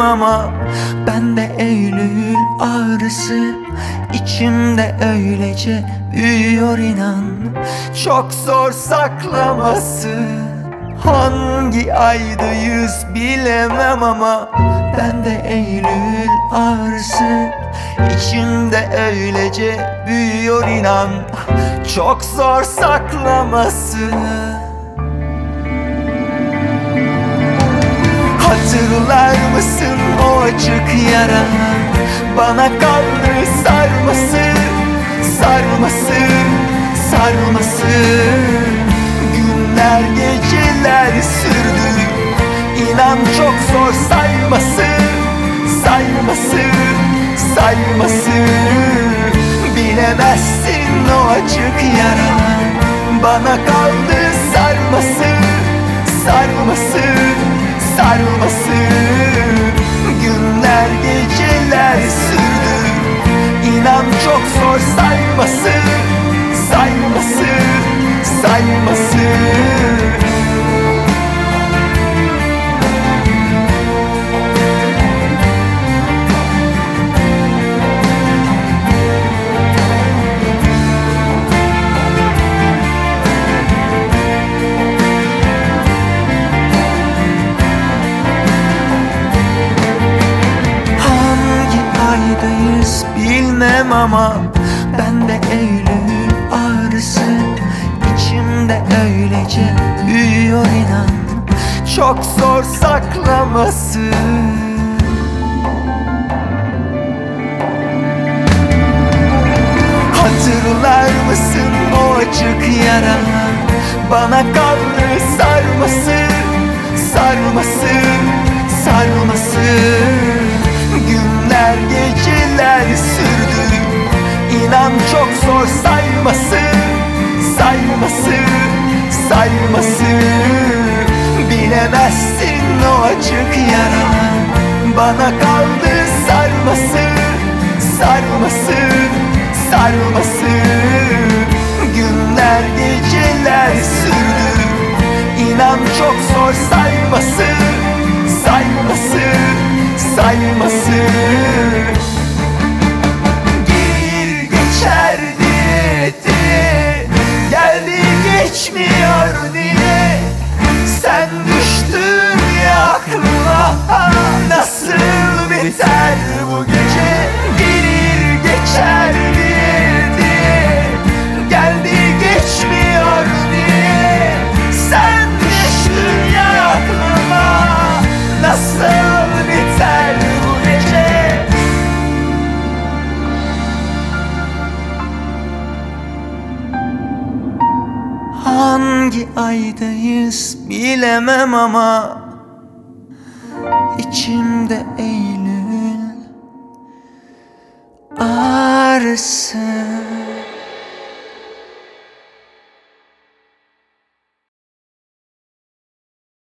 ama Ben de Eylül ağrısı içimde öylece büyüyor inan. Çok zor saklaması Hangi aydayız bilemem ama Ben de Eylül ağrısı içimde öylece büyüyor inan. Çok zor saklaması Hatırlar mısın o açık yara? Bana kaldı sarması Sarması Sarması Günler geceler sürdü. İnan çok zor sayması Sayması Sayması Bilemezsin o açık yara. Bana kaldı sayması Sayması Sayması Hangi aydayız bilmem ama Ben de Eylül ağrısı içimde öylece büyüyor inan. Çok zor saklaması. Hatırlar mısın o açık yara Bana kaldı sarması Sarması Sarması zor sayması Sayması Sayması Bilemezsin o açık yara. Bana kaldı sarması Sarması Sarması Nasıl biter bu gece? Gelir geçer diye. Geldi geçmiyor diye. Sen düştün ya aklıma Nasıl biter bu gece? Hangi aydayız bilemem ama içimde Eylül ağrısı